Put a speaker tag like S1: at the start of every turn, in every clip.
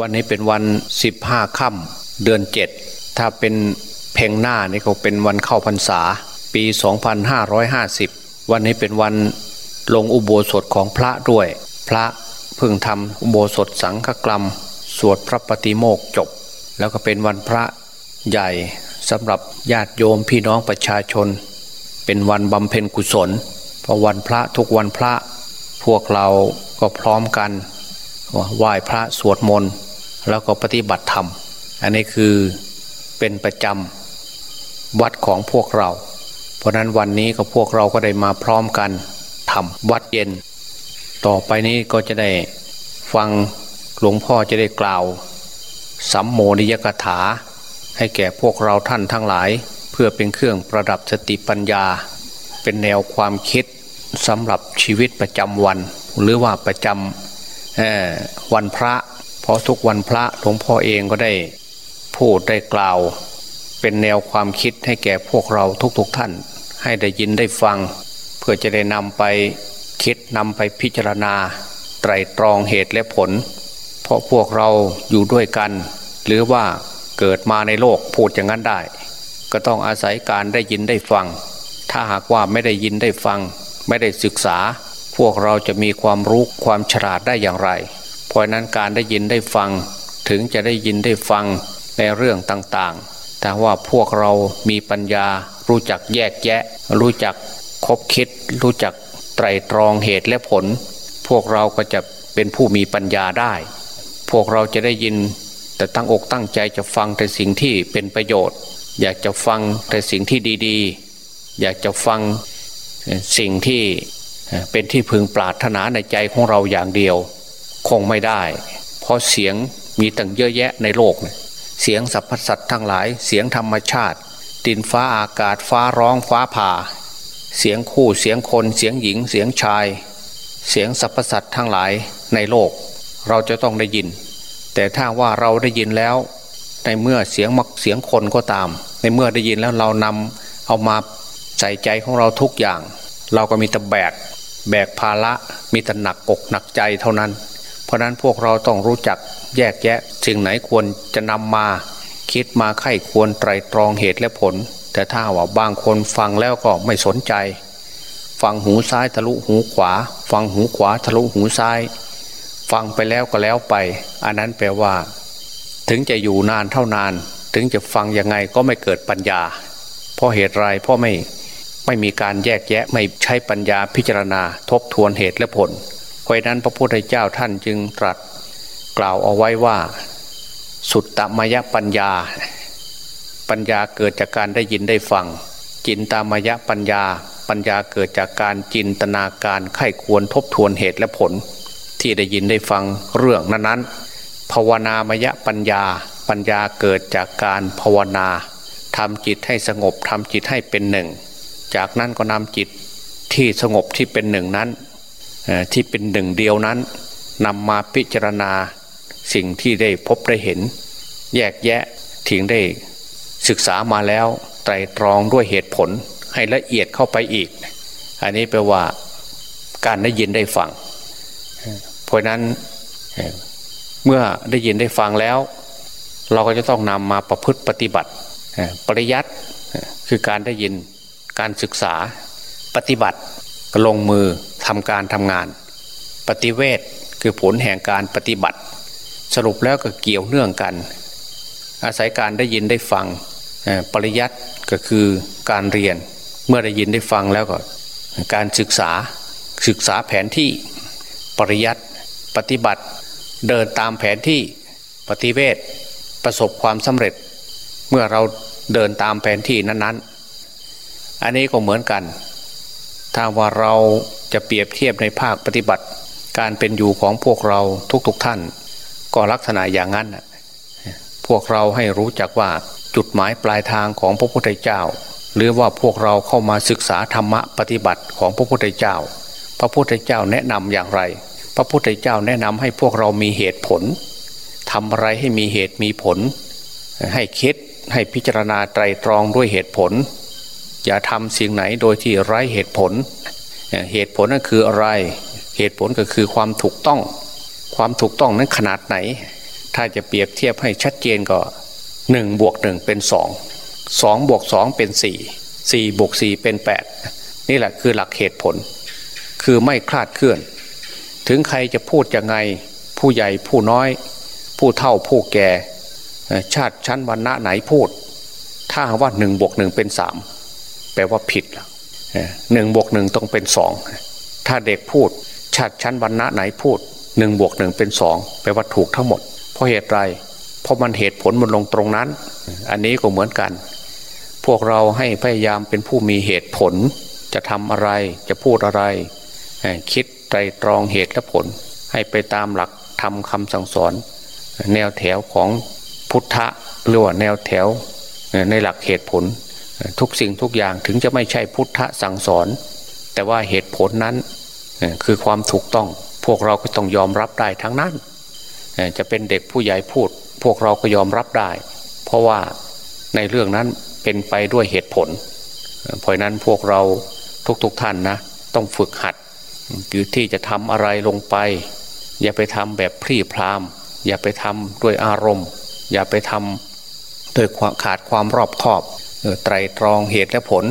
S1: วันนี้เป็นวันสิบห้าค่ำเดือนเจ็ดถ้าเป็นเพงหน้านี่ก็เป็นวันเข้าพรรษา ปี 2550 วันนี้เป็นวันลงอุโบสถของพระด้วย พระเพิ่งทำอุโบสถสังฆกรรม สวดพระปฏิโมกจบ แล้วก็เป็นวันพระใหญ่สำหรับญาติโยมพี่น้องประชาชน เป็นวันบำเพ็ญกุศลเพราะวันพระทุกวันพระพวกเราก็พร้อมกัน ไหว้พระสวดมนต์แล้วก็ปฏิบัติธรรม อันนี้คือเป็นประจำวัดของพวกเรา เพราะนั้นวันนี้ก็พวกเราก็ได้มาพร้อมกันทำวัดเย็น ต่อไปนี้ก็จะได้ฟังหลวงพ่อจะได้กล่าว สัมโมนิยกถา ให้แก่พวกเราท่านทั้งหลาย เพื่อเป็นเครื่องประดับสติปัญญา เป็นแนวความคิดสำหรับชีวิตประจำวัน หรือว่าประจำ วันพระเพราะทุกวันพระหลวงพ่อเองก็ได้พูดได้กล่าว เป็นแนวความคิดให้แก่พวกเราทุกๆทท่าน ให้ได้ยินได้ฟัง เพื่อจะได้นำไปคิดนำไปพิจารณา ไตรตรองเหตุและผล เพราะพวกเราอยู่ด้วยกัน หรือว่าเกิดมาในโลกพูดอย่างนั้นได้ ก็ต้องอาศัยการได้ยินได้ฟัง ถ้าหากว่าไม่ได้ยินได้ฟัง ไม่ได้ศึกษา พวกเราจะมีความรู้ความฉลาดได้อย่างไร เพราะนั้นการได้ยินได้ฟังถึงจะได้ยินได้ฟังในเรื่องต่างๆ แต่ว่าพวกเรามีปัญญา รู้จักแยกแยะ รู้จักคบคิด รู้จักไตรตรองเหตุและผล พวกเราก็จะเป็นผู้มีปัญญาได้ พวกเราจะได้ยิน แต่ตั้งอกตั้งใจจะฟังแต่สิ่งที่เป็นประโยชน์ อยากจะฟังแต่สิ่งที่ดีๆ อยากจะฟังสิ่งที่ เป็นที่พึงปรารถนาในใจของเราอย่างเดียว คงไม่ได้ เพราะเสียงมีตั้งเยอะแยะในโลก เสียงสรรพสัตว์ทั้งหลาย เสียงธรรมชาติ ดินฟ้าอากาศฟ้าร้องฟ้าผ่า เสียงคู่เสียงคนเสียงหญิงเสียงชาย เสียงสรรพสัตว์ทั้งหลายในโลก เราจะต้องได้ยิน แต่ถ้าว่าเราได้ยินแล้ว ในเมื่อเสียงมักเสียงคนก็ตาม ในเมื่อได้ยินแล้วเรานำเอามาใส่ใจของเราทุกอย่าง เราก็มีแต่แบก แบกภาระมีแต่หนักอกหนักใจเท่านั้น เพราะนั้นพวกเราต้องรู้จักแยกแยะสิ่งไหนควรจะนำมา คิดมาไข้ควรไตรตรองเหตุและผล แต่ถ้าว่าบางคนฟังแล้วก็ไม่สนใจ ฟังหูซ้ายทะลุหูขวา ฟังหูขวาทะลุหูซ้าย ฟังไปแล้วก็แล้วไป อันนั้นแปลว่า ถึงจะอยู่นานเท่านาน ถึงจะฟังยังไงก็ไม่เกิดปัญญา เพราะเหตุไรเพราะไม่ ไม่มีการแยกแยะไม่ใช้ปัญญาพิจารณาทบทวนเหตุและผล เพราะนั้นพระพุทธเจ้าท่านจึงตรัสกล่าวเอาไว้ว่า สุตตมยปัญญา ปัญญาเกิดจากการได้ยินได้ฟัง จินตามยปัญญา ปัญญาเกิดจากการจินตนาการไข้ควรทบทวนเหตุและผล ที่ได้ยินได้ฟังเรื่องนั้นๆภาวนามยปัญญา ปัญญาเกิดจากการภาวนาทำจิตให้สงบทำจิตให้เป็นหนึ่ง จากนั้นก็นำจิตที่สงบที่เป็นหนึ่งนั้นที่เป็นหนึ่งเดียวนั้นนำมาพิจารณาสิ่งที่ได้พบได้เห็น แยกแยะถึงได้ศึกษามาแล้วไตรตรองด้วยเหตุผลให้ละเอียดเข้าไปอีก อันนี้แปลว่าการได้ยินได้ฟัง เพราะนั้นเมื่อได้ยินได้ฟังแล้ว เราก็จะต้องนำมาประพฤติปฏิบัติปริยัติคือการได้ยิน การศึกษาปฏิบัติลงมือทำการทำงาน ปฏิเวทคือผลแห่งการปฏิบัติ สรุปแล้วก็เกี่ยวเนื่องกัน อาศัยการได้ยินได้ฟังปริยัติก็คือการเรียนเมื่อได้ยินได้ฟังแล้วก็การศึกษาศึกษาแผนที่ปริยัติปฏิบัติเดินตามแผนที่ปฏิเวทประสบความสำเร็จ เมื่อเราเดินตามแผนที่นั้นๆ อันนี้ก็เหมือนกัน ถ้าว่าเราจะเปรียบเทียบในภาคปฏิบัติ การเป็นอยู่ของพวกเราทุกๆทท่าน ก็ลักษณะอย่างนั้นพวกเราให้รู้จักว่าจุดหมายปลายทางของพระพุทธเจ้า หรือว่าพวกเราเข้ามาศึกษาธรรมะปฏิบัติของพระพุทธเจ้า พระพุทธเจ้าแนะนำอย่างไร พระพุทธเจ้าแนะนำให้พวกเรามีเหตุผลทำอะไรให้มีเหตุมีผล ให้คิดให้พิจารณาไตรตรองด้วยเหตุผล อย่าทำสิ่งไหนโดยที่ไร้เหตุผล เหตุผลนั่นคืออะไร เหตุผลก็คือความถูกต้อง ความถูกต้องนั้นขนาดไหน ถ้าจะเปรียบเทียบให้ชัดเจนก็หนึ่งบวกหนึ่งเป็นสองสองบวกสองเป็นสี่สี่บวกสี่เป็นแปดนี่แหละคือหลักเหตุผล คือไม่คลาดเคลื่อน ถึงใครจะพูดยังไง ผู้ใหญ่ผู้น้อย ผู้เฒ่าผู้แก่ ชาติชั้นวรรณะไหนพูด ถ้าว่าหนึ่งบวกหนึ่งเป็นสาม แปลว่าผิดละหนึ่งบวกหนึ่งต้องเป็นสองถ้าเด็กพูดชาติชั้นวรรณะไหนพูดหนึ่งบวกหนึ่งเป็นสองแปลว่าถูกทั้งหมด เพราะเหตุไรเพราะมันเหตุผลมันลงตรงนั้น อันนี้ก็เหมือนกัน พวกเราให้พยายามเป็นผู้มีเหตุผล จะทำอะไรจะพูดอะไร คิดไตรตรองเหตุและผล ให้ไปตามหลักทำคำสั่งสอน แนวแถวของพุทธะหรือว่าแนวแถวในหลักเหตุผล ทุกสิ่งทุกอย่างถึงจะไม่ใช่พุทธสั่งสอน แต่ว่าเหตุผลนั้นคือความถูกต้องพวกเราก็ต้องยอมรับได้ทั้งนั้น จะเป็นเด็กผู้ใหญ่พูด พวกเราก็ยอมรับได้ เพราะว่าในเรื่องนั้นเป็นไปด้วยเหตุผล เพราะนั้นพวกเราทุกๆทท่านนะ ต้องฝึกหัดคือที่จะทำอะไรลงไป อย่าไปทำแบบพรีพราม อย่าไปทำด้วยอารมณ์ อย่าไปทำโดยขาดความรอบคอบ ไตรตรองเหตุและผล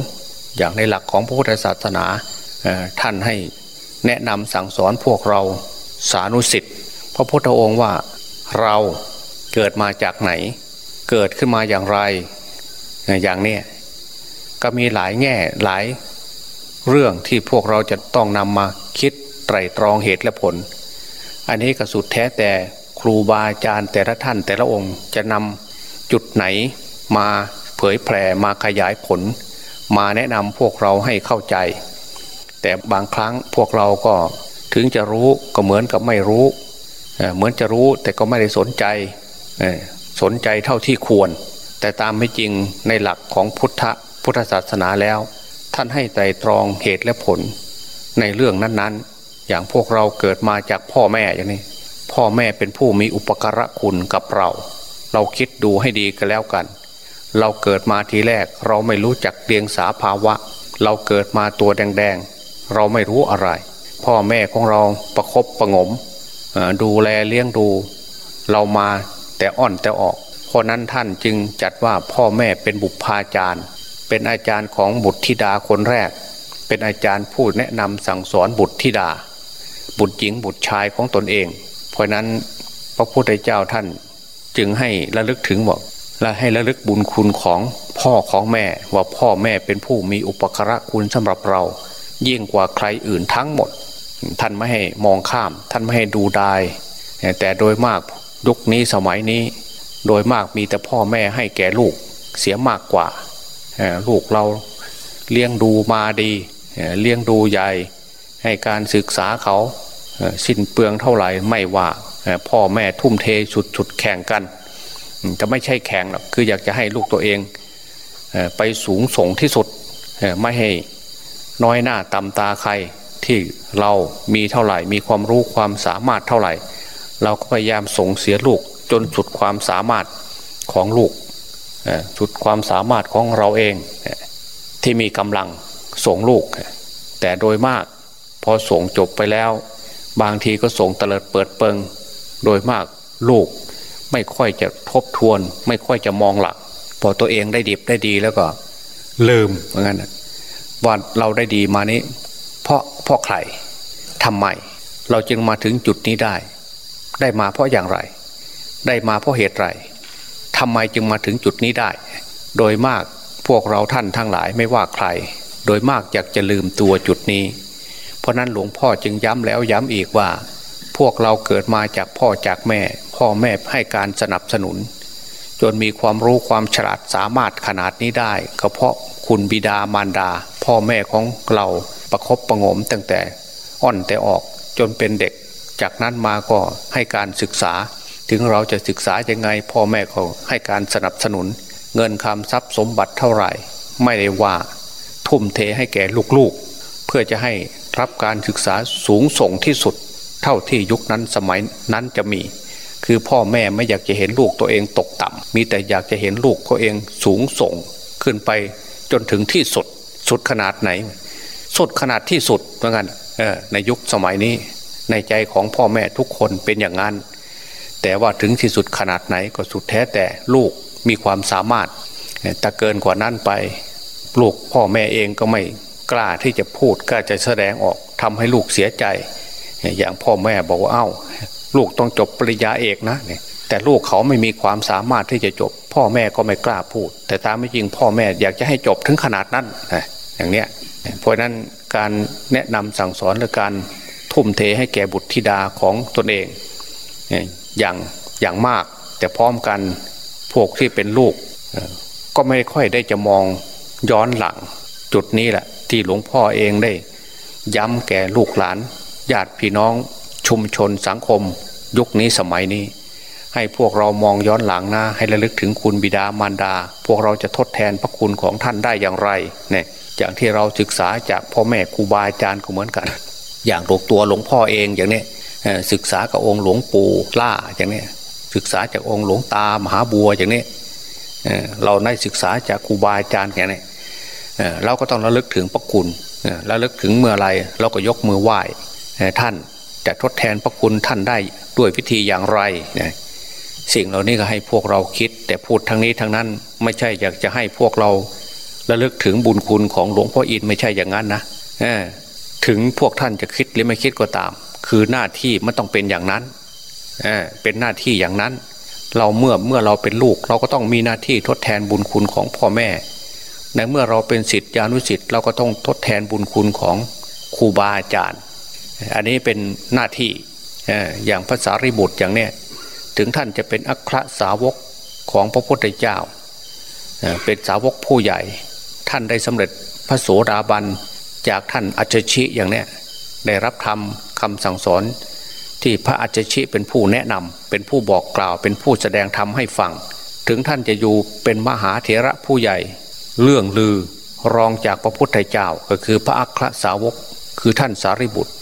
S1: อย่างในหลักของพระพุทธศาสนาท่านให้แนะนำสั่งสอนพวกเราสานุสิทธิ์พระพุทธองค์ว่าเราเกิดมาจากไหน เกิดขึ้นมาอย่างไร อย่างนี้ก็มีหลายแง่หลายเรื่องที่พวกเราจะต้องนำมาคิดไตรตรองเหตุและผล อันนี้ก็สุดแท้แต่ครูบาอาจารย์แต่ละท่านแต่ละองค์จะนำจุดไหนมา เผยแผ่มาขยายผล มาแนะนำพวกเราให้เข้าใจ แต่บางครั้งพวกเราก็ถึงจะรู้ก็เหมือนกับไม่รู้ เหมือนจะรู้แต่ก็ไม่ได้สนใจ สนใจเท่าที่ควร แต่ตามไม่จริงในหลักของพุทธพุทธศาสนาแล้ว ท่านให้ไตรตรองเหตุและผล ในเรื่องนั้นๆ อย่างพวกเราเกิดมาจากพ่อแม่อย่างนี้พ่อแม่เป็นผู้มีอุปการะคุณกับเรา เราคิดดูให้ดีกันแล้วกัน เราเกิดมาทีแรกเราไม่รู้จักเดียงสาภาวะ เราเกิดมาตัวแดงๆ เราไม่รู้อะไร พ่อแม่ของเราประครบประงม ดูแลเลี้ยงดู เรามาแต่อ่อนแต่ออก เพราะนั้นท่านจึงจัดว่าพ่อแม่เป็นบุพาจารย์ เป็นอาจารย์ของบุตรธิดาคนแรก เป็นอาจารย์ผู้แนะนำสั่งสอนบุตรธิดา บุตรหญิงบุตรชายของตนเอง เพราะนั้นพระพุทธเจ้าท่านจึงให้ระลึกถึงบอก และให้ระลึกบุญคุณของพ่อของแม่ว่าพ่อแม่เป็นผู้มีอุปการะคุณสำหรับเรา ยิ่งกว่าใครอื่นทั้งหมด ท่านไม่ให้มองข้าม ท่านไม่ให้ดูดาย แต่โดยมากยุคนี้สมัยนี้ โดยมากมีแต่พ่อแม่ให้แก่ลูกเสียมากกว่า ลูกเราเลี้ยงดูมาดีเลี้ยงดูใหญ่ให้การศึกษาเขาสิ้นเปลืองเท่าไหร่ไม่ว่าพ่อแม่ทุ่มเทสุดสุดแข่งกัน จะไม่ใช่แข่งหรอกคืออยากจะให้ลูกตัวเองไปสูงส่งที่สุดไม่ให้น้อยหน้าต่ำตาใครที่เรามีเท่าไหร่ มีความรู้ความสามารถเท่าไหร่ เราก็พยายามส่งเสียลูกจนสุดความสามารถของลูกสุดความสามารถของเราเองที่มีกำลังส่งลูก แต่โดยมากพอส่งจบไปแล้ว บางทีก็ส่งเตลิดเปิดเปิง โดยมากลูก ไม่ค่อยจะทบทวน ไม่ค่อยจะมองหลัก พอตัวเองได้ดีได้ดีแล้วก็ ลืมเหมือนกันว่าเราได้ดีมานี้ เพราะเพราะใครทำไม เราจึงมาถึงจุดนี้ได้ ได้มาเพราะอย่างไร ได้มาเพราะเหตุไรทำไมจึงมาถึงจุดนี้ได้ โดยมากพวกเราท่านทั้งหลายไม่ว่าใคร โดยมากอยากจะลืมตัวจุดนี้ เพราะนั้นหลวงพ่อจึงย้ำแล้วย้ำอีกว่า พวกเราเกิดมาจากพ่อจากแม่ พ่อแม่ให้การสนับสนุน จนมีความรู้ความฉลาดสามารถขนาดนี้ได้ก็เพราะคุณบิดามารดา พ่อแม่ของเราประครบประงมตั้งแต่อ่อนแต่ออกจนเป็นเด็ก จากนั้นมาก็ให้การศึกษา ถึงเราจะศึกษายังไง พ่อแม่เขาให้การสนับสนุน เงินคำทรัพย์สมบัติเท่าไหร่ ไม่ได้ว่า ทุ่มเทให้แก่ลูกๆ เพื่อจะให้รับการศึกษาสูงส่งที่สุด เท่าที่ยุคนั้นสมัยนั้นจะมี คือพ่อแม่ไม่อยากจะเห็นลูกตัวเองตกต่ำมีแต่อยากจะเห็นลูกตัวเองสูงส่ง ขึ้นไปจนถึงที่สุดสุดขนาดไหน สุดขนาดที่สุดเหมือนกันในยุคสมัยนี้ ในใจของพ่อแม่ทุกคนเป็นอย่างนั้น แต่ว่าถึงที่สุดขนาดไหนก็สุดแท้แต่ลูกมีความสามารถแต่เกินกว่านั้นไปลูกพ่อแม่เองก็ไม่กล้าที่จะพูดกล้าจะแสดงออกทำให้ลูกเสียใจ อย่างพ่อแม่บอกว่าเอา้า ลูกต้องจบปริญญาเอกนะแต่ลูกเขาไม่มีความสามารถที่จะจบ พ่อแม่ก็ไม่กล้าพูด แต่ตามไม่จริงพ่อแม่อยากจะให้จบถึงขนาดนั้นอย่างเนี้ยเพราะนั้นการแนะนำสั่งสอนและการทุ่มเทให้แก่บุตรธิดาของตนเองอย่างอย่างมาก แต่พร้อมกันพวกที่เป็นลูก ก็ไม่ค่อยได้จะมองย้อนหลัง จุดนี้แหละที่หลวงพ่อเองได้ ย้ำแก่ลูกหลาน ญาติพี่น้องชุมชนสังคม ยุคนี้สมัยนี้ ให้พวกเรามองย้อนหลังนะให้ระลึกถึงคุณบิดามารดา พวกเราจะทดแทนพระคุณของท่านได้อย่างไรเนี่ยอย่างที่เราศึกษาจากพ่อแม่ครูบาอาจารย์ก็เหมือนกัน อย่างหลวงตัวหลวงพ่อเองอย่างนี้ศึกษากับองค์หลวงปู่ล่าอย่างนี้ศึกษาจากองค์หลวงตามหาบัวอย่างนี้เราได้ศึกษาจากครูบาอาจารย์อย่างนี้เราก็ต้องระลึกถึงพระคุณระลึกถึงเมื่อไรเราก็ยกมือไหว้ ท่านจะทดแทนพระคุณท่านได้ด้วยวิธีอย่างไรสิ่งเหล่านี้ก็ให้พวกเราคิด แต่พูดทั้งนี้ทั้งนั้นไม่ใช่อยากจะให้พวกเราระลึกถึงบุญคุณของหลวงพ่ออินไม่ใช่อย่างนั้นนะถึงพวกท่านจะคิดหรือไม่คิดก็ตาม คือหน้าที่มันต้องเป็นอย่างนั้นเเป็นหน้าที่อย่างนั้น เราเมื่อเมื่อเราเป็นลูก เราก็ต้องมีหน้าที่ทดแทนบุญคุณของพ่อแม่ ในเมื่อเราเป็นสิทธิอนุสิทธิ์เราก็ต้องทดแทนบุญคุณของครูบาอาจารย์ อันนี้เป็นหน้าที่อย่างภาษาริบุตรอย่างเนี้ยถึงท่านจะเป็นอัครสาวกของพระพุทธเจ้า เป็นสาวกผู้ใหญ่ ท่านได้สำเร็จพระโสดาบันจากท่านอัจฉริอย่างเนี้ยได้รับธรรมคำสั่งสอนที่พระอัจฉริเป็นผู้แนะนำเป็นผู้บอกกล่าวเป็นผู้แสดงธรรมให้ฟัง ถึงท่านจะอยู่เป็นมหาเถระผู้ใหญ่ เรื่องลือรองจากพระพุทธเจ้าก็คือพระอัครสาวก คือท่านสารีบุตร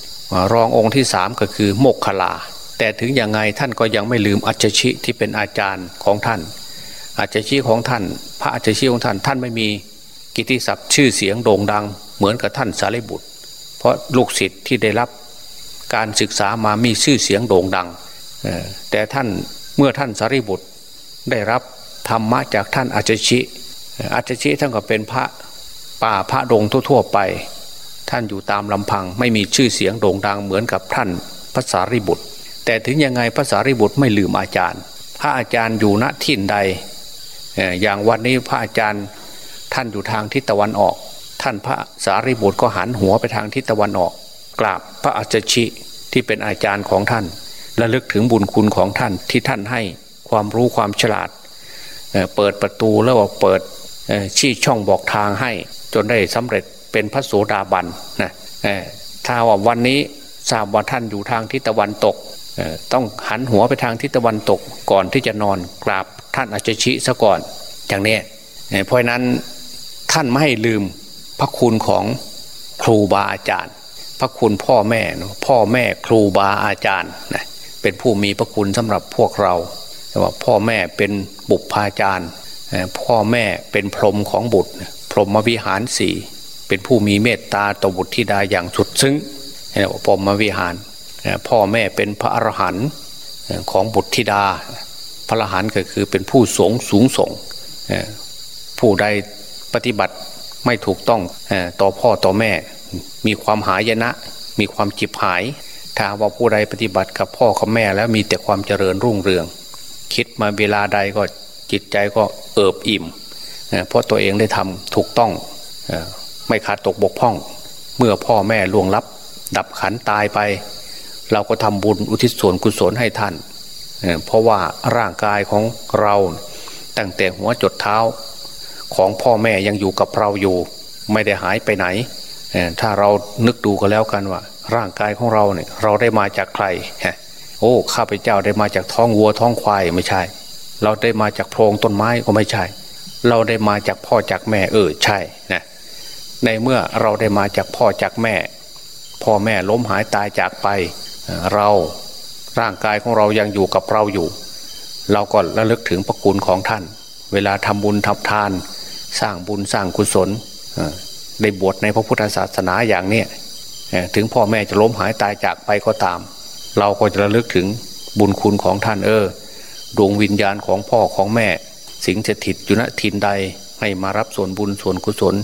S1: รององค์ที่สามก็คือโมกขลา แต่ถึงยังไงท่านก็ยังไม่ลืมอัจฉริที่เป็นอาจารย์ของท่าน อัจฉริของท่าน พระอัจฉริของท่านท่านไม่มีกิติศัพท์ชื่อเสียงโด่งดัง เหมือนกับท่านสารีบุตร เพราะลูกศิษย์ที่ได้รับการศึกษามามีชื่อเสียงโด่งดัง แต่ท่านเมื่อท่านสารีบุตรได้รับธรรมะจากท่านอาจชิอาจชิท่านก็เป็นพระป่าพระดงทั่วๆไป ท่านอยู่ตามลำพังไม่มีชื่อเสียงโด่งดังเหมือนกับท่านพระสารีบุตร แต่ถึงยังไงพระสารีบุตรไม่ลืมอาจารย์ พระอาจารย์อยู่ณที่ใด อย่างวันนี้พระอาจารย์ท่านอยู่ทางทิศตะวันออก ท่านพระสารีบุตรก็หันหัวไปทางทิศตะวันออก กราบพระอัจฉิที่เป็นอาจารย์ของท่านและลึกถึงบุญคุณของท่านที่ท่านให้ความรู้ความฉลาด เปิดประตูแล้วเปิดชี้ช่องบอกทางให้จนได้สำเร็จ เป็นพระโสดาบันนะถ้าว่าวันนี้ทราบว่าท่านอยู่ทางทิศตะวันตกต้องหันหัวไปทางทิศตะวันตกก่อนที่จะนอนกราบท่านอาจชิซะก่อนอย่างนี้เพราะนั้นท่านไม่ให้ลืมพระคุณของครูบาอาจารย์ พระคุณพ่อแม่พ่อแม่ครูบาอาจารย์นะเป็นผู้มีพระคุณสำหรับพวกเราว่าพ่อแม่เป็นบุพาจารย์ พ่อแม่เป็นพรหมของบุตร พรหมวิหารสี่ เป็นผู้มีเมตตาต่อบุตรธิดาอย่างสุดซึ้งเรียกว่พรมวิหาร พ่อแม่เป็นพระอรหันต์ของบุตรธิดา พระอรหันต์ก็คือเป็นผู้สงสูงส่งผู้ใดปฏิบัติไม่ถูกต้องต่อพ่อต่อแม่ มีความหายนะ มีความจิบหาย ถ้าว่าผู้ใดปฏิบัติกับพ่อกับแม่แล้วมีแต่ความเจริญรุ่งเรือง คิดมาเวลาใดก็จิตใจก็เอิบอิ่ม เพราะตัวเองได้ทำถูกต้อง ไม่ขาดตกบกพร่อง เมื่อพ่อแม่ล่วงลับ ดับขันตายไป เราก็ทำบุญอุทิศส่วนกุศลให้ท่าน เพราะว่าร่างกายของเราตั้งแต่หัวจดเท้า ของพ่อแม่ยังอยู่กับเราอยู่ ไม่ได้หายไปไหน ถ้าเรานึกดูก็แล้วกันว่า ร่างกายของเราเนี่ยเราได้มาจากใครโอ้ข้าพเจ้าได้มาจากท้องวัวท้องควายไม่ใช่ เราได้มาจากโพรงต้นไม้ก็ไม่ใช่ เราได้มาจากพ่อจากแม่เออใช่นะ ในเมื่อเราได้มาจากพ่อจากแม่ พ่อแม่ล้มหายตายจากไปเราร่างกายของเรายังอยู่กับเราอยู่ เราก็ระลึกถึงพระคุณของท่าน เวลาทำบุญทำทาน สร้างบุญสร้างกุศลได้บวชในพระพุทธศาสนาอย่างนี้ถึงพ่อแม่จะล้มหายตายจากไปก็ตาม เราก็จะระลึกถึงบุญคุณของท่านเออดวงวิญญาณของพ่อของแม่ สิงสถิตอยู่ณทินใดให้มารับส่วนบุญส่วนกุศล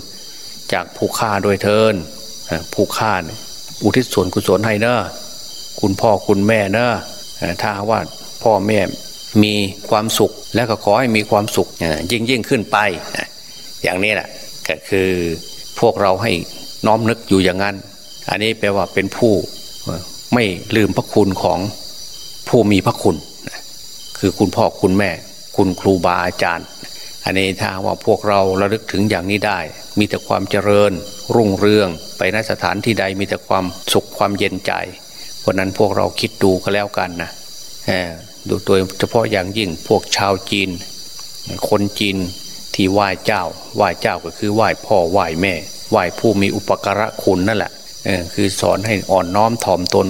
S1: จากผู้ฆ่าโดยเทินผู้ฆ่าอุทิศส่วนกุศลให้เนอะคุณพ่อคุณแม่เนอะถ้าว่าพ่อแม่มีความสุขแล้วก็ขอให้มีความสุขยิ่งยิ่งขึ้นไป อย่างนี้แหละก็คือพวกเราให้น้อมนึกอยู่อย่างนั้น อันนี้แปลว่าเป็นผู้ไม่ลืมพระคุณของผู้มีพระคุณ คือคุณพ่อคุณแม่ คุณครูบาอาจารย์ อันนี้ถ้าว่าพวกเราระลึกถึงอย่างนี้ได้ มีแต่ความเจริญ รุ่งเรือง ไปนสถานที่ใดมีแต่ความสุขความเย็นใจเพราะนั้นพวกเราคิดดูก็แล้วกันนะดูโดยเฉพาะอย่างยิ่งพวกชาวจีน คนจีนที่ไหว้เจ้า ไหว้เจ้าก็คือไหว้พ่อไหว้แม่ ไหว้ผู้มีอุปการะคุณนั่นแหละคือสอนให้อ่อนน้อมถ่อมตน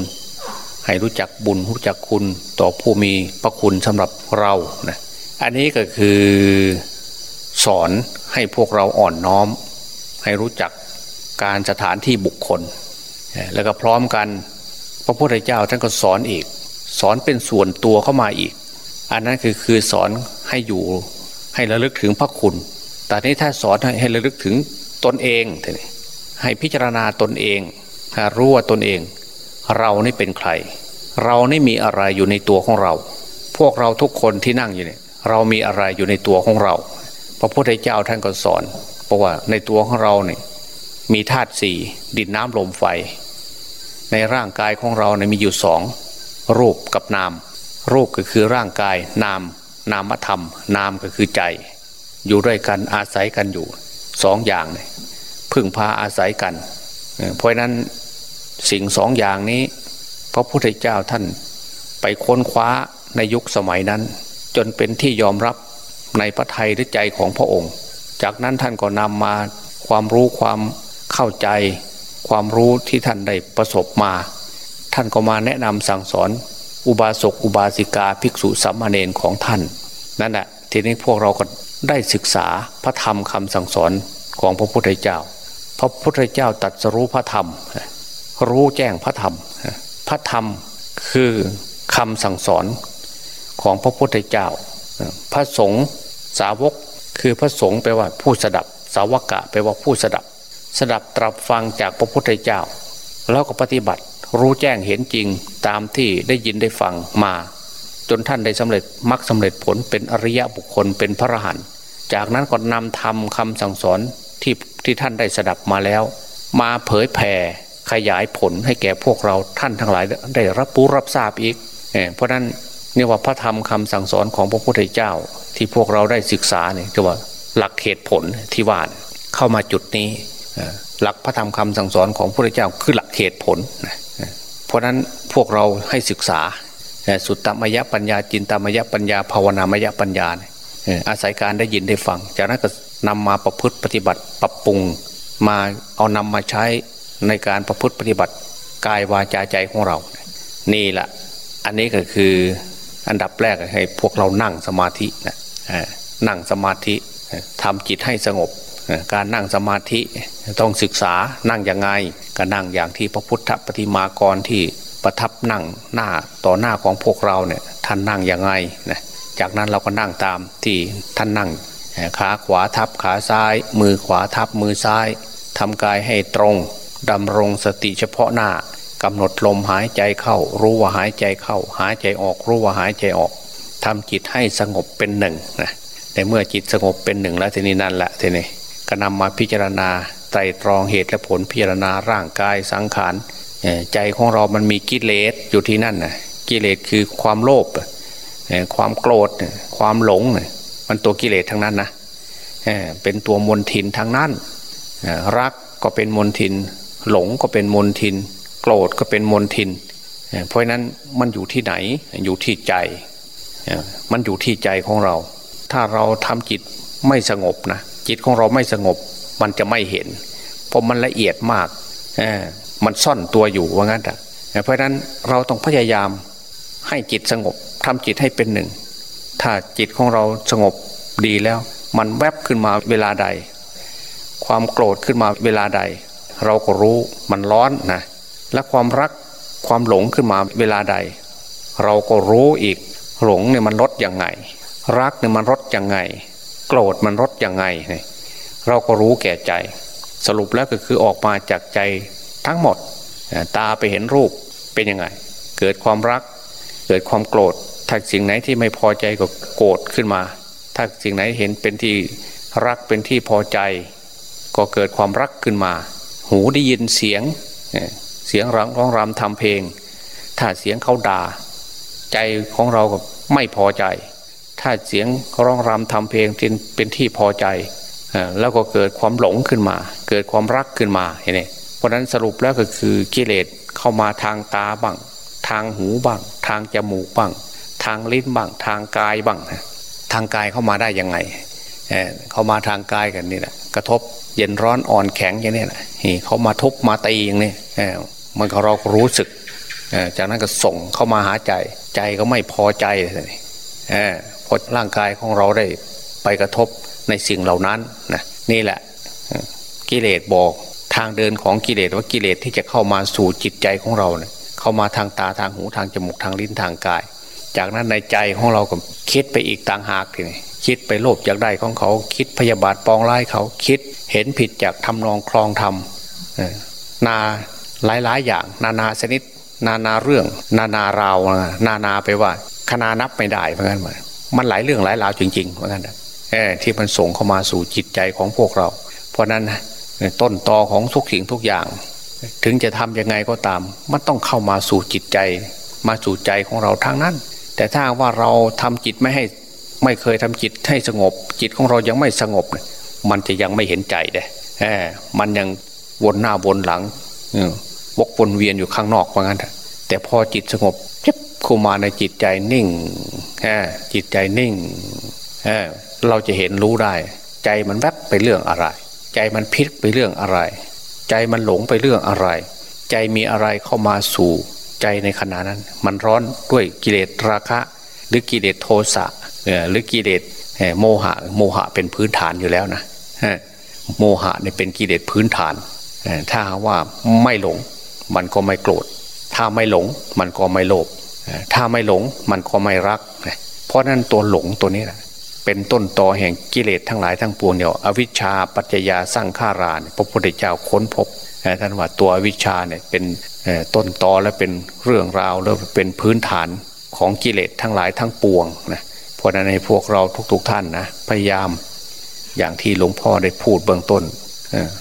S1: ให้รู้จักบุญรู้จักคุณต่อผู้มีพระคุณสำหรับเรานะอันนี้ก็คือ สอนให้พวกเราอ่อนน้อม ให้รู้จักการสถานที่บุคคล แล้วก็พร้อมกัน พระพุทธเจ้าท่านก็สอนอีก สอนเป็นส่วนตัวเข้ามาอีก อันนั้นคือคือสอนให้อยู่ให้ระลึกถึงพระคุณ แต่นี้ถ้าสอนให้ให้ระลึกถึงตนเองให้พิจารณาตนเองรู้ว่าตนเอง เรานี่เป็นใคร เรานี่มีอะไรอยู่ในตัวของเรา พวกเราทุกคนที่นั่งอยู่เนี่ยเรามีอะไรอยู่ในตัวของเรา พระพุทธเจ้าท่านก็สอนบอกว่าในตัวของเราเนี่ยมีธาตุสี่ดินน้ำลมไฟ ในร่างกายของเราเนี่ยมีอยู่สองรูปกับนาม รูปก็คือร่างกายนามนามธรรม นามก็คือใจ อยู่ด้วยกันอาศัยกันอยู่สองอย่างเนี่ยพึ่งพาอาศัยกัน เพราะนั้นสิ่งสองอย่างนี้ พระพุทธเจ้าท่านไปค้นคว้าในยุคสมัยนั้น จนเป็นที่ยอมรับ ในพระไทยหรือใจของพระองค์ จากนั้นท่านก็นำมาความรู้ความเข้าใจ ความรู้ที่ท่านได้ประสบมา ท่านก็มาแนะนำสั่งสอน อุบาสกอุบาสิกาภิกษุสัมมาเนนของท่าน นั่นแหละทีนี้พวกเราก็ได้ศึกษาพระธรรมคำสั่งสอนของพระพุทธเจ้า พระพุทธเจ้าตัดสรู้พระธรรม รู้แจ้งพระธรรม พระธรรมคือคำสั่งสอนของพระพุทธเจ้า พระสงฆ์สาวก คือพระสงฆ์แปลว่าผู้สดับ สาวกะแปลว่าผู้สดับ สดับตรับฟังจากพระพุทธเจ้า แล้วก็ปฏิบัติรู้แจ้งเห็นจริงตามที่ได้ยินได้ฟังมา จนท่านได้สำเร็จมรรคสาเร็จผลเป็นอริยะบุคคลเป็นพระอรหันต์จากนั้นก็นำทำคำสั่งสอนที่ที่ท่านได้สดับมาแล้ว มาเผยแผ่ขยายผลให้แก่พวกเราท่านทั้งหลายได้รับรู้รับทราบอีก เพราะนั้น นี่ว่าพระธรรมคำสั่งสอนของพระพุทธเจ้า ที่พวกเราได้ศึกษาเนี่ยคือว่าหลักเหตุผลที่ว่าเข้ามาจุดนี้หลักพระธรรมคำสั่งสอนของพระพุทธเจ้าคือหลักเหตุผล เพราะนั้นพวกเราให้ศึกษาสุตตมยปัญญาจินตมยปัญญาภาวนามยปัญญาอาศัยการได้ยินได้ฟัง จากนั้นก็นำมาประพฤติปฏิบัติปรับปรุง มาเอานำมาใช้ในการประพฤติปฏิบัติกายวาจาใจของเรา นี่แหละอันนี้ก็คือ อันดับแรกให้พวกเรานั่งสมาธินะนั่งสมาธิทำจิตให้สงบ การนั่งสมาธิต้องศึกษานั่งย่างไงก็นั่งอย่างที่พระพุทธปฏิมากรที่ประทับนั่งหน้าต่อหน้าของพวกเราเนี่ยท่านนั่งย่างไงนะจากนั้นเราก็นั่งตามที่ท่านนั่งขาขวาทับขาซ้าย มือขวาทับมือซ้ายทำกายให้ตรงดำรงสติเฉพาะหน้า กำหนดลมหายใจเข้า รู้ว่าหายใจเข้า หายใจออก รู้ว่าหายใจออกทำจิตให้สงบเป็นหนึ่งนะแต่เมื่อจิตสงบเป็นหนึ่งแล้วทีนี้นั่นแหละทีนี้ก็นำมาพิจารณาไตรตรองเหตุและผลพิจารณาร่างกายสังขารใจของเรามันมีกิเลสอยู่ที่นั่นนะกิเลสคือความโลภความโกรธความหลง มันตัวกิเลสทั้งนั้นนะเป็นตัวมนทินทั้งนั้น รักก็เป็นมนทิน หลงก็เป็นมนทิน โกรธก็เป็นมนทิน เพราะนั้นมันอยู่ที่ไหนอยู่ที่ใจ มันอยู่ที่ใจของเรา ถ้าเราทำจิตไม่สงบนะจิตของเราไม่สงบ มันจะไม่เห็น เพราะมันละเอียดมากมันซ่อนตัวอยู่ว่างั้นแต่เพราะนั้นเราต้องพยายามให้จิตสงบทำจิตให้เป็นหนึ่ง ถ้าจิตของเราสงบดีแล้ว มันแวบขึ้นมาเวลาใด ความโกรธขึ้นมาเวลาใด เราก็รู้มันร้อนนะ และความรักความหลงขึ้นมาเวลาใด เราก็รู้อีกหลงเนี่ยมันลดยังไง รักเนี่ยมันลดยังไง โกรธมันลดยังไงเนี่ยเราก็รู้แก่ใจ สรุปแล้วก็คือออกมาจากใจทั้งหมด ตาไปเห็นรูปเป็นยังไง เกิดความรัก เกิดความโกรธถ้าสิ่งไหนที่ไม่พอใจก็โกรธขึ้นมา ถ้าสิ่งไหนเห็นเป็นที่รักเป็นที่พอใจ ก็เกิดความรักขึ้นมา หูได้ยินเสียง เสียงร้องร้องรำทำเพลง ถ้าเสียงเขาด่า ใจของเราก็ไม่พอใจ ถ้าเสียงร้องรำทำเพลงเป็นที่พอใจแล้วก็เกิดความหลงขึ้นมา เกิดความรักขึ้นมาเห็นไหมเพราะนั้นสรุปแล้วก็คือกิเลสเข้ามาทางตาบ้างทางหูบ้าง ทางจมูกบ้าง ทางลิ้นบ้าง ทางกายบ้าง ทางกายเข้ามาได้ยังไงเเข้ามาทางกายกันนี่แหละกระทบเย็นร้อนอ่อนแข็งอย่างนี้แหละเขามาทุบมาตีอย่างนี้ มันเราก็รู้สึกจากนั้นก็ส่งเข้ามาหาใจ ใจก็ไม่พอใจเลยพราะร่างกายของเราได้ไปกระทบในสิ่งเหล่านั้นนะนี่แหละกิเลสบอกทางเดินของกิเลสว่ากิเลสที่จะเข้ามาสู่จิตใจของเราเนี่ยเข้ามาทางตาทางหูทางจมูกทางลิ้นทางกาย จากนั้นในใจของเราก็คิดไปอีกต่างหากทีนี้คิดไปโลภอยากได้ของเขา คิดพยาบาทปองร้ายเขาคิดเห็นผิดจากทำนองคลองธรรมนา หลายๆ อย่าง นานาชนิด นานาเรื่อง นานาราวนานาไปว่าคณานับไม่ได้เหมือนกันมันหลายเรื่องหลายราวจริงๆเหมือนกันที่มันส่งเข้ามาสู่จิตใจของพวกเรา เพราะนั้นต้นตอของทุกสิ่งทุกอย่าง ถึงจะทำยังไงก็ตาม มันต้องเข้ามาสู่จิตใจ มาสู่ใจของเราทั้งนั้น แต่ถ้าว่าเราทำจิตไม่ให้ไม่เคยทำจิตให้สงบ จิตของเรายังไม่สงบ มันจะยังไม่เห็นใจเด้มันยังวนหน้าวนหลัง วกวนเวียนอยู่ข้างนอกว่างั้นแต่พอจิตสงบเจ็บเข้ามาในจิตใจนิ่งจิตใจนิ่งเราจะเห็นรู้ได้ ใจมันแวบไปเรื่องอะไร ใจมันพิษไปเรื่องอะไร ใจมันหลงไปเรื่องอะไร ใจมีอะไรเข้ามาสู่ใจในขณะนั้น มันร้อนด้วยกิเลสราคะ หรือกิเลสโทสะหรือกิเลสโมหะโมหะเป็นพื้นฐานอยู่แล้วนะโมหะเนี่ยเป็นกิเลสพื้นฐาน ถ้าว่าไม่หลง มันก็ไม่โกรธ ถ้าไม่หลง มันก็ไม่โลภถ้าไม่หลง มันก็ไม่รัก เพราะนั้นตัวหลงตัวนี้เป็นต้นตอแห่งกิเลสทั้งหลายทั้งปวงเนี่ยอวิชชาปัจจยาสร้างข้ารานพระพุทธเจ้าค้นพบท่านว่าตัวอวิชชาเนี่ยเป็นต้นตอและเป็นเรื่องราวแล้วเป็นพื้นฐานของกิเลสทั้งหลายทั้งปวงนะเพราะนั้นในพวกเราทุกๆท่านนะพยายามอย่างที่หลวงพ่อได้พูดเบื้องต้น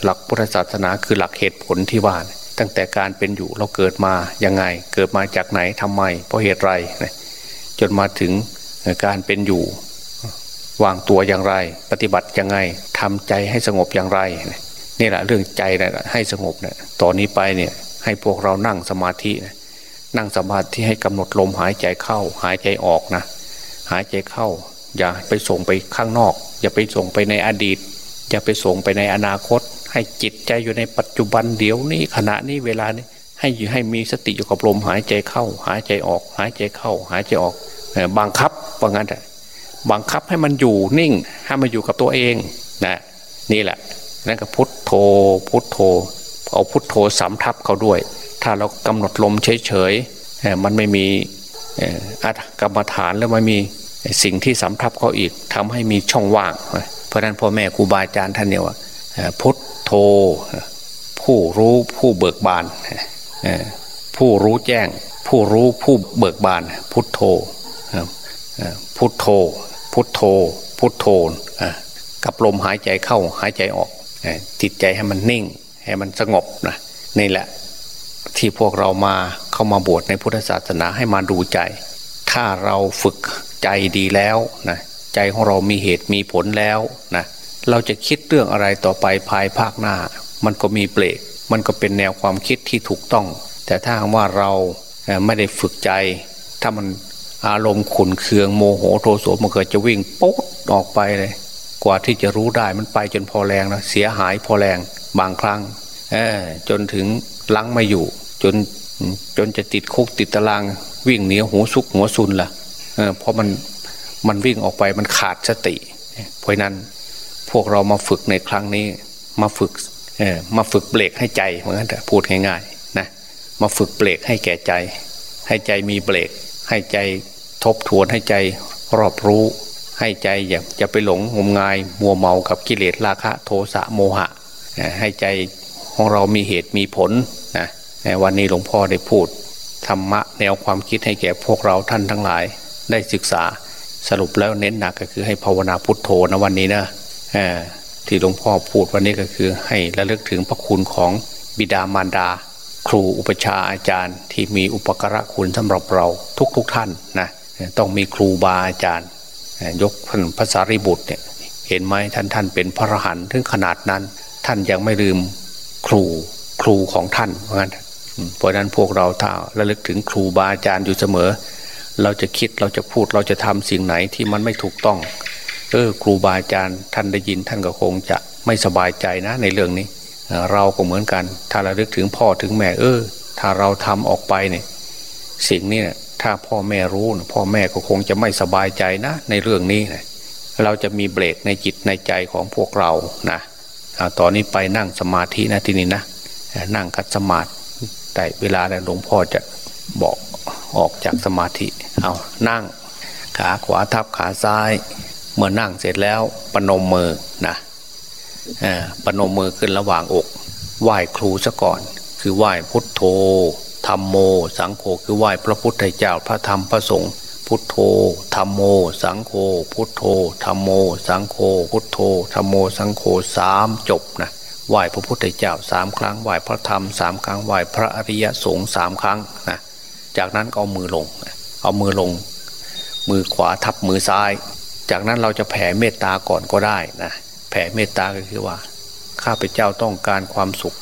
S1: หลักพุทธศาสนาคือหลักเหตุผลที่ว่าตั้งแต่การเป็นอยู่เราเกิดมายังไง เกิดมาจากไหนทำไม เพราะเหตุไรจนมาถึงการเป็นอยู่ วางตัวอย่างไร ปฏิบัติยังไงทำใจให้สงบอย่างไรนี่แหละเรื่องใจนะให้สงบเนี่ยตอนนี้ไปเนี่ยให้พวกเรานั่งสมาธินะนั่งสมาธิให้กำหนดลมหายใจเข้า หายใจออกนะ หายใจเข้า อย่าไปส่งไปข้างนอก อย่าไปส่งไปในอดีต อย่าไปส่งไปในอนาคต ให้จิตใจอยู่ในปัจจุบันเดี๋ยวนี้ขณะนี้เวลานี้ให้อยู่ให้มีสติอยู่กับลมหายใจเข้า หายใจออก หายใจเข้า หายใจออกบังคับว่างั้นแต่บังคับให้มันอยู่นิ่งให้มันอยู่กับตัวเองนะนี่แหละนั่นก็พุทโธพุทโธเอาพุทโธสำทับเขาด้วย ถ้าเรากำหนดลมเฉยๆมันไม่มีอัตกรรมฐานแล้วไม่มีสิ่งที่สำทับเขาอีกทำให้มีช่องว่างเราะนั้นพ่อแม่ครูบาอาจารย์ท่านเนี่ยว่าพุทโธผู้รู้ผู้เบิกบานผู้รู้แจ้ง ผู้รู้ผู้เบิกบาน พุทโธพุทโธพุทโธพุทโธกับลมหายใจเข้าหายใจออกจิตใจให้มันนิ่ง ให้มันสงบนะนี่แหละที่พวกเรามาเข้ามาบวชในพุทธศาสนาให้มาดูใจ ถ้าเราฝึกใจดีแล้วนะ ใจของเรามีเหตุมีผลแล้วนะเราจะคิดเรื่องอะไรต่อไปภายภาคหน้า มันก็มีเปลกมันก็เป็นแนวความคิดที่ถูกต้อง แต่ถ้าว่าเราไม่ได้ฝึกใจ ถ้ามันอารมณ์ขุนเคืองโมโหโทโสมันเกิดจะวิ่งปุ๊บออกไปเลย กว่าที่จะรู้ได้มันไปจนพอแรงนะเสียหายพอแรงบางครั้งจนถึงลังไม่อยู่ จนจนจะติดคุกติดตารางวิ่งเหนียวหัวซุกหัวซุนละ่ะเพราะมัน มันวิ่งออกไปมันขาดสติ เพราะนั้นพวกเรามาฝึกในครั้งนี้ มาฝึกมาฝึกเบรกให้ใจเหมือนกันแต่พูดง่ายๆนะมาฝึกเบรกให้แก่ใจ ให้ใจมีเบรก ให้ใจทบทวนให้ใจรอบรู้ ให้ใจอย่าจะไปหลงงมงายมัวเมากับกิเลสราคะ โทสะโมหะ ให้ใจของเรามีเหตุมีผลนะวันนี้หลวงพ่อได้พูดธรรมะแนวความคิดให้แก่พวกเราท่านทั้งหลายได้ศึกษา สรุปแล้วเน้นหนักก็คือให้ภาวนาพุทโธนะวันนี้นะที่หลวงพ่อพูดวันนี้ก็คือให้ระลึกถึงพระคุณของบิดามารดา ครูอุปชาอาจารย์ ที่มีอุปการะคุณสำหรับเราทุกๆทท่านนะต้องมีครูบาอาจารย์ ยกท่านพระสารีบุตรเนี่ยเห็นไหมท่านท่านเป็นพระอรหันต์ถึงขนาดนั้น ท่านยังไม่ลืมครูครูของท่านเพราะงั้นเพราะนั้นพวกเราถ้าระลึกถึงครูบาอาจารย์อยู่เสมอ เราจะคิดเราจะพูดเราจะทำสิ่งไหนที่มันไม่ถูกต้อง เออครูบาอาจารย์ท่านได้ยินท่านก็คงจะไม่สบายใจนะในเรื่องนี้ เราก็เหมือนกัน ถ้าระลึกถึงพ่อถึงแม่เออ ถ้าเราทำออกไปเนี่ยสิ่งนี้นี่ยถ้าพ่อแม่รู้พ่อแม่ก็คงจะไม่สบายใจนะ ในเรื่องนี้นะเราจะมีเบรกในจิตในใจของพวกเรานะตอนนี้ไปนั่งสมาธินะที่นี่นะนั่งคัดสมาธิแต่เวลาหลวงพ่อจะบอก ออกจากสมาธิ เอานั่ง ขาขวาทับขาซ้าย เมื่อนั่งเสร็จแล้วปนมมือนะปนมมือขึ้นระหว่างอก ไหว้ครูซะก่อน คือไหว้พุทโธธรรมโม สังโฆ คือไหว้พระพุทธเจ้าพระธรรมพระสงฆ์ พุทโธธรรมโม สังโฆ พุทโธธรรมโม สังโฆ พุทโธธรรมโม สังโฆสามจบนะไหว้พระพุทธเจ้าสามครั้ง ไหว้พระธรรมสามครั้ง ไหว้พระอริยสงฆ์สามครั้งนะ จากนั้นก็เอามือลง เอามือลง มือขวาทับมือซ้าย จากนั้นเราจะแผ่เมตตาก่อนก็ได้นะแผ่เมตตาก็คือว่า ข้าพเจ้าต้องการความสุข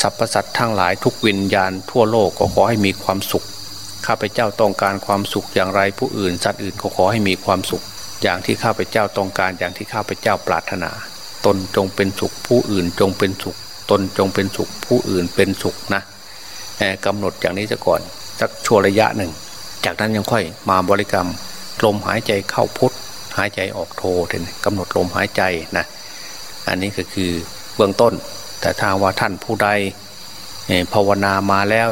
S1: สรรพสัตว์ทั้งหลายทุกวิญญาณทั่วโลกก็ขอให้มีความสุข ข้าพเจ้าต้องการความสุขอย่างไรผู้อื่น สัตว์อื่นก็ขอให้มีความสุข อย่างที่ข้าพเจ้าต้องการอย่างที่ข้าพเจ้าปรารถนา ตนจงเป็นสุขผู้อื่นจงเป็นสุข ตนจงเป็นสุขผู้อื่นเป็นสุขนะ กำหนดอย่างนี้ซะก่อนสักชั่วระยะหนึ่ง จากนั้นยังค่อยมาบริกรรมลมหายใจเข้าพุทหายใจออกโทเนกำหนดลมหายใจนะอันนี้ก็คือเบื้องต้น แต่ถ้าว่าท่านผู้ใดภาวนามาแล้ว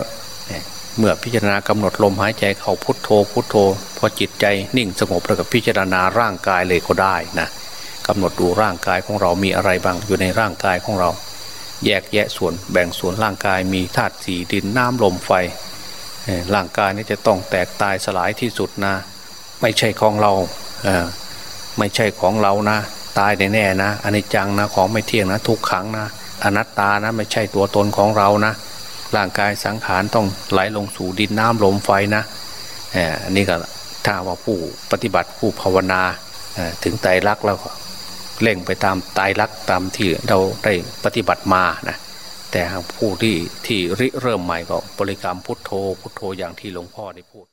S1: เมื่อพิจารณากำหนดลมหายใจเข้าพุทโธพุทโธพอจิตใจนิ่งสงบแล้วก็พิจารณาร่างกายเลยก็ได้นะกำหนดดูร่างกายของเรามีอะไรบ้างอยู่ในร่างกายของเรา แยกแยะส่วนแบ่งส่วนร่างกายมีธาตุสีดินน้ำลมไฟร่างกายนี้จะต้องแตกตายสลายที่สุดนะ ไม่ใช่ของเราไม่ใช่ของเรานะ ตายแน่ๆนะอันนี้จังนะของไม่เที่ยงนะ ทุกขังนะ อนัตตานะไม่ใช่ตัวตนของเรานะ ร่างกายสังขารต้องไหลลงสู่ดินน้ำลมไฟนะอันนี้ก็ถ้าว่าผู้ปฏิบัติผู้ภาวนาถึงไตรลักษณ์แล้ว เล่งไปตามตายรลักตามที่เราได้ปฏิบัติมานะแต่ผู้ที่ที่ริเริ่มใหม่ก็บริกรรมพุทโธพุทโธอย่างที่หลวงพ่อได้พูด